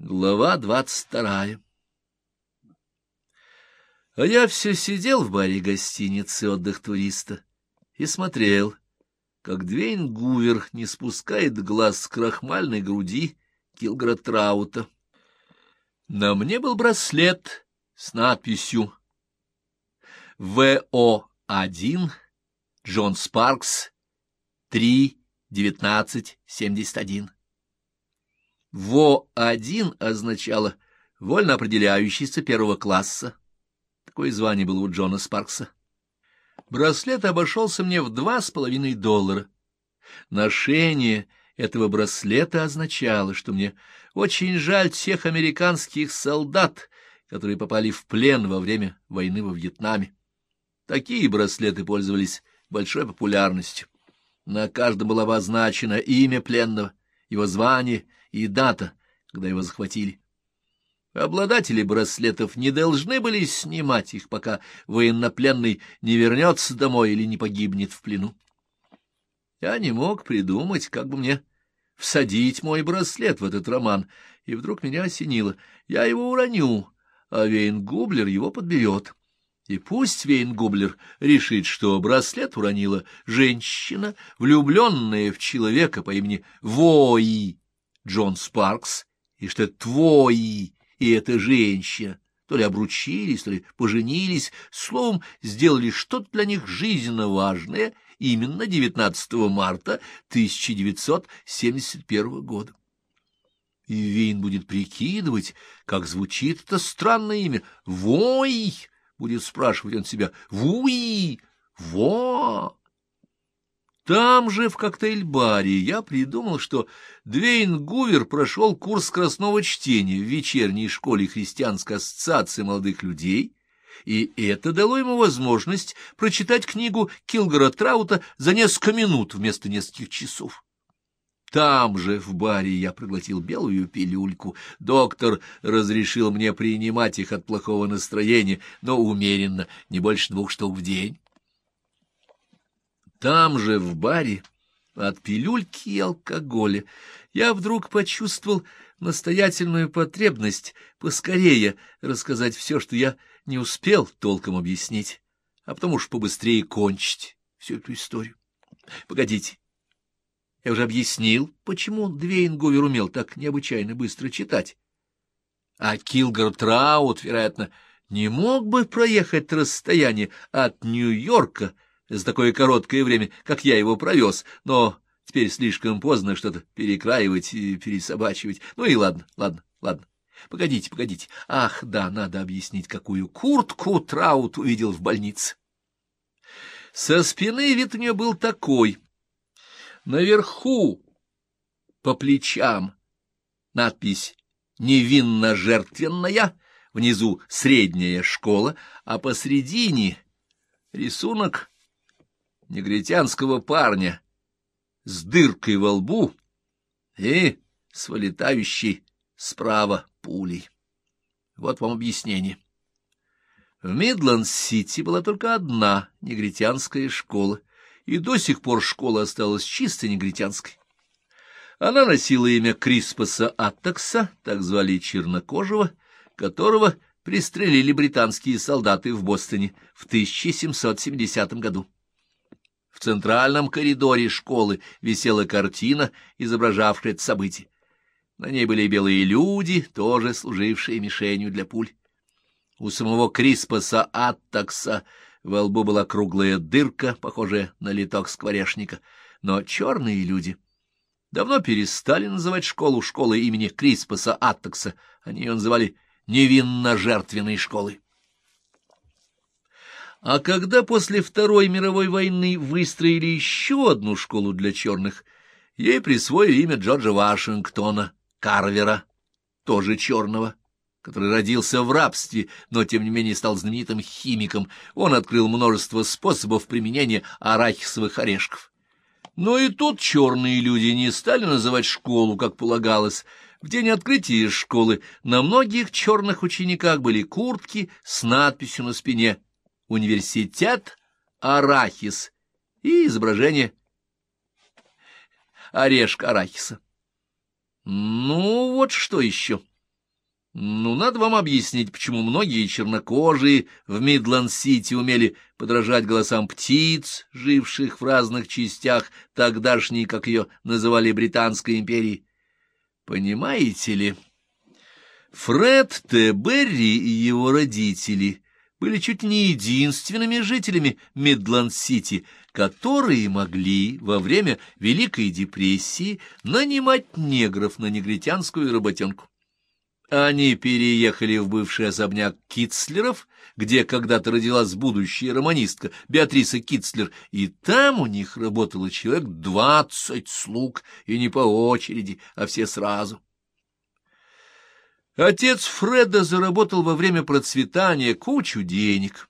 Глава двадцать вторая А я все сидел в баре гостиницы «Отдых туриста» и смотрел, как Двейн Гувер не спускает глаз с крахмальной груди Килгра Траута. На мне был браслет с надписью ВО-1 Джон Спаркс 3-19-71. ВО-1 означало «вольно определяющийся первого класса». Такое звание было у Джона Спаркса. Браслет обошелся мне в два с половиной доллара. Ношение этого браслета означало, что мне очень жаль тех американских солдат, которые попали в плен во время войны во Вьетнаме. Такие браслеты пользовались большой популярностью. На каждом было обозначено имя пленного, его звание и дата, когда его захватили. Обладатели браслетов не должны были снимать их, пока военнопленный не вернется домой или не погибнет в плену. Я не мог придумать, как бы мне всадить мой браслет в этот роман, и вдруг меня осенило. Я его уроню, а Вейн-Гублер его подберет. И пусть Вейн-Гублер решит, что браслет уронила женщина, влюбленная в человека по имени Вои, Джон Спаркс, и что это твои, и эта женщина, то ли обручились, то ли поженились, словом, сделали что-то для них жизненно важное именно 19 марта 1971 года. И Вейн будет прикидывать, как звучит это странное имя. «Вой!» — будет спрашивать он себя. «Вуи! Во!» Там же, в коктейль-баре, я придумал, что Двейн Гувер прошел курс скоростного чтения в вечерней школе Христианской ассоциации молодых людей, и это дало ему возможность прочитать книгу Килгора Траута за несколько минут вместо нескольких часов. Там же, в баре, я проглотил белую пилюльку. Доктор разрешил мне принимать их от плохого настроения, но умеренно, не больше двух штук в день. Там же, в баре, от пилюльки и алкоголя, я вдруг почувствовал настоятельную потребность поскорее рассказать все, что я не успел толком объяснить, а потому уж побыстрее кончить всю эту историю. Погодите, я уже объяснил, почему Двейнговер умел так необычайно быстро читать. А Килгар Траут, вероятно, не мог бы проехать расстояние от Нью-Йорка за такое короткое время, как я его провез, но теперь слишком поздно что-то перекраивать и пересобачивать. Ну и ладно, ладно, ладно. Погодите, погодите. Ах, да, надо объяснить, какую куртку Траут увидел в больнице. Со спины вид у нее был такой. Наверху, по плечам, надпись «Невинно-жертвенная», внизу «Средняя школа», а посредине рисунок негритянского парня с дыркой во лбу и с вылетающей справа пулей. Вот вам объяснение. В Мидланд-Сити была только одна негритянская школа, и до сих пор школа осталась чисто негритянской. Она носила имя Криспаса Аттакса, так звали чернокожего, которого пристрелили британские солдаты в Бостоне в 1770 году. В центральном коридоре школы висела картина, изображавшая это событие. На ней были белые люди, тоже служившие мишенью для пуль. У самого Криспаса Аттакса во лбу была круглая дырка, похожая на литок скворечника. Но черные люди давно перестали называть школу школой имени Криспаса Аттакса. Они ее называли невинно-жертвенной школой. А когда после Второй мировой войны выстроили еще одну школу для черных, ей присвоили имя Джорджа Вашингтона, Карвера, тоже черного, который родился в рабстве, но тем не менее стал знаменитым химиком. Он открыл множество способов применения арахисовых орешков. Но и тут черные люди не стали называть школу, как полагалось. В день открытия школы на многих черных учениках были куртки с надписью на спине университет Арахис и изображение орешка арахиса. Ну, вот что еще. Ну, надо вам объяснить, почему многие чернокожие в Мидланд-Сити умели подражать голосам птиц, живших в разных частях тогдашней, как ее называли, Британской империи. Понимаете ли, Фред Т. Берри и его родители были чуть не единственными жителями Мидланд-Сити, которые могли во время Великой депрессии нанимать негров на негритянскую работенку. Они переехали в бывший особняк Китцлеров, где когда-то родилась будущая романистка Беатриса Китцлер, и там у них работало человек двадцать слуг, и не по очереди, а все сразу. Отец Фреда заработал во время процветания кучу денег.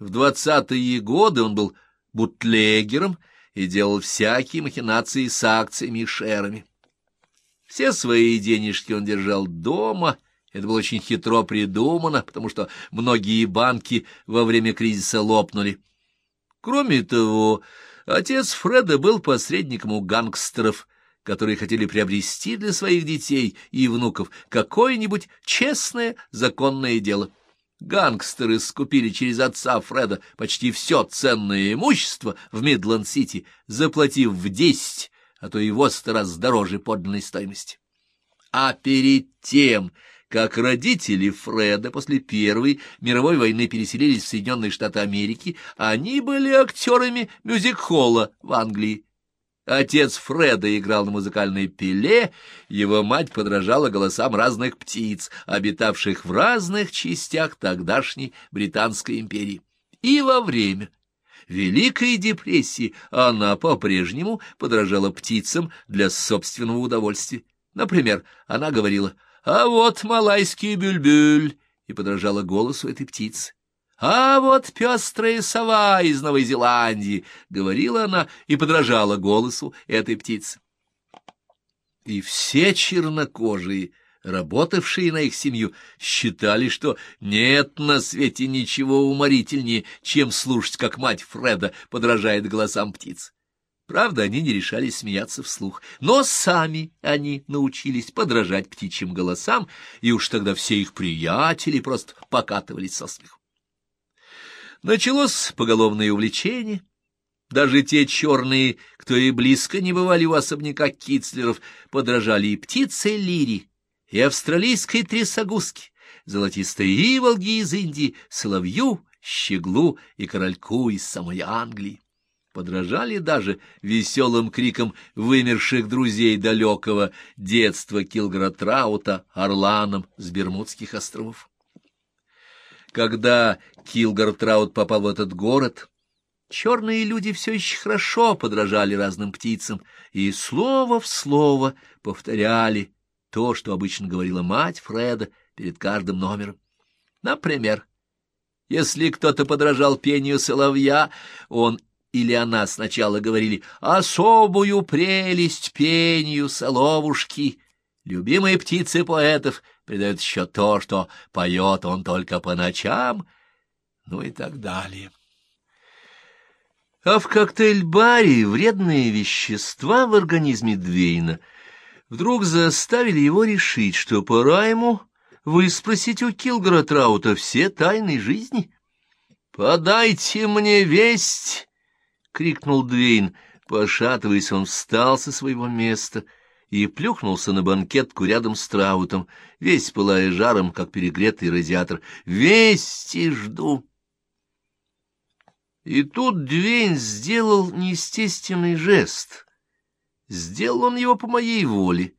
В двадцатые годы он был бутлегером и делал всякие махинации с акциями и шерами. Все свои денежки он держал дома. Это было очень хитро придумано, потому что многие банки во время кризиса лопнули. Кроме того, отец Фреда был посредником у гангстеров, которые хотели приобрести для своих детей и внуков какое-нибудь честное законное дело. Гангстеры скупили через отца Фреда почти все ценное имущество в Мидланд-Сити, заплатив в десять а то и в раз дороже подлинной стоимости. А перед тем, как родители Фреда после Первой мировой войны переселились в Соединенные Штаты Америки, они были актерами мюзик-холла в Англии. Отец Фреда играл на музыкальной пиле, его мать подражала голосам разных птиц, обитавших в разных частях тогдашней Британской империи. И во время Великой депрессии она по-прежнему подражала птицам для собственного удовольствия. Например, она говорила «А вот малайский бюльбюль» и подражала голосу этой птицы. «А вот пестрая сова из Новой Зеландии», — говорила она и подражала голосу этой птицы. И все чернокожие работавшие на их семью, считали, что нет на свете ничего уморительнее, чем слушать, как мать Фреда подражает голосам птиц. Правда, они не решались смеяться вслух, но сами они научились подражать птичьим голосам, и уж тогда все их приятели просто покатывались со смехом. Началось поголовное увлечение. Даже те черные, кто и близко не бывали у особняка Китцлеров, подражали и птице Лири, и австралийской трясогузки, золотистой иволги из Индии, соловью, щеглу и корольку из самой Англии. Подражали даже веселым криком вымерших друзей далекого детства Килгора Траута орланом с Бермудских островов. Когда Килгар Траут попал в этот город, черные люди все еще хорошо подражали разным птицам и слово в слово повторяли то, что обычно говорила мать Фреда перед каждым номером. Например, если кто-то подражал пению соловья, он или она сначала говорили «особую прелесть пению соловушки». Любимые птицы поэтов придают еще то, что поет он только по ночам, ну и так далее. А в коктейль-баре вредные вещества в организме Двейна — вдруг заставили его решить, что пора ему выспросить у Килгора Траута все тайны жизни. «Подайте мне весть!» — крикнул Двейн. Пошатываясь, он встал со своего места и плюхнулся на банкетку рядом с Траутом, весь пылая жаром, как перегретый радиатор. «Вести жду!» И тут Двейн сделал неестественный жест — Сделал он его по моей воле.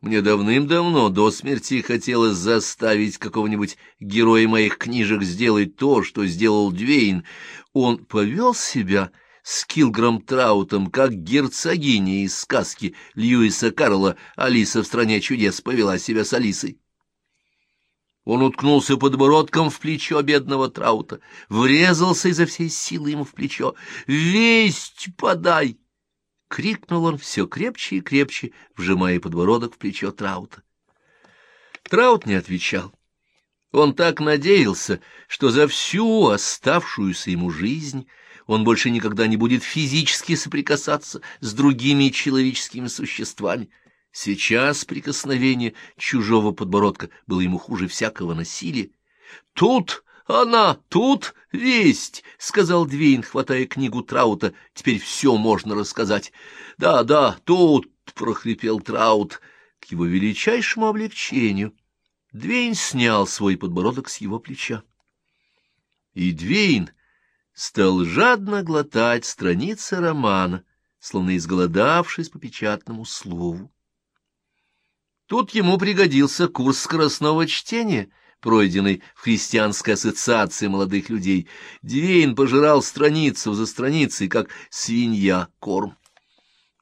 Мне давным-давно до смерти хотелось заставить какого-нибудь героя моих книжек сделать то, что сделал Двейн. Он повел себя с Килгром Траутом, как герцогиня из сказки Льюиса Карла «Алиса в стране чудес» повела себя с Алисой. Он уткнулся подбородком в плечо бедного Траута, врезался изо всей силы ему в плечо. «Весть подай!» крикнул он все крепче и крепче, вжимая подбородок в плечо Траута. Траут не отвечал. Он так надеялся, что за всю оставшуюся ему жизнь он больше никогда не будет физически соприкасаться с другими человеческими существами. Сейчас прикосновение чужого подбородка было ему хуже всякого насилия. «Тут она, тут весть!» — сказал Двейн, хватая книгу Траута. «Теперь все можно рассказать». «Да, да, тут!» — прохрипел Траут. К его величайшему облегчению Двейн снял свой подбородок с его плеча. И Двейн стал жадно глотать страницы романа, словно изголодавшись по печатному слову. Тут ему пригодился курс скоростного чтения, пройденный в христианской ассоциации молодых людей. Двейн пожирал страницу за страницей, как свинья корм.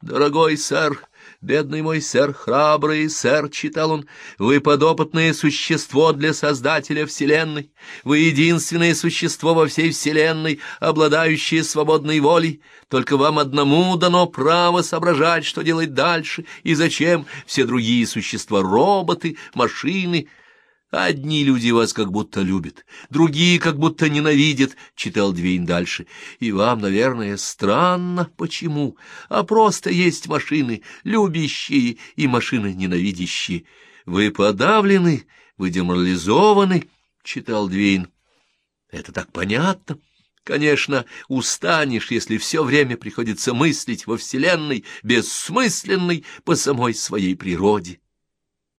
«Дорогой сэр, Бедный мой сэр, храбрый сэр, — читал он, — вы подопытное существо для Создателя Вселенной, вы единственное существо во всей Вселенной, обладающее свободной волей, только вам одному дано право соображать, что делать дальше и зачем, все другие существа — роботы, машины — Одни люди вас как будто любят, другие как будто ненавидят, — читал Двейн дальше. И вам, наверное, странно, почему, а просто есть машины любящие и машины ненавидящие. Вы подавлены, вы деморализованы, — читал Двейн. Это так понятно. Конечно, устанешь, если все время приходится мыслить во Вселенной, бессмысленной по самой своей природе.